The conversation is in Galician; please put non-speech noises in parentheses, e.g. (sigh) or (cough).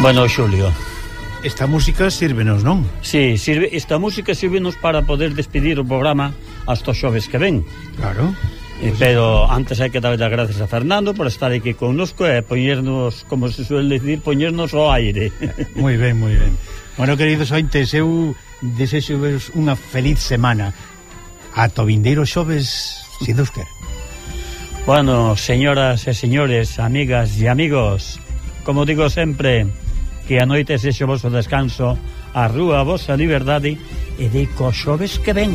Bueno, Xulio Esta música sírvenos, non? Sí, sirve, esta música sírvenos para poder despedir o programa hasta os xoves que ven Claro Eh, pero antes hai que dar as gracias a Fernando por estar aquí connosco e poñernos, como se suele decir, poñernos ao aire. (laughs) moi ben, moi ben. Bueno, queridos ointes, eu desexo unha feliz semana. Ata o vindeiro xoves, se Deus quer. Bueno, señoras e señores, amigas e amigos, como digo sempre, que a noite sexe o vosso descanso, a rúa a vosa liberdade e deico xoves que ven.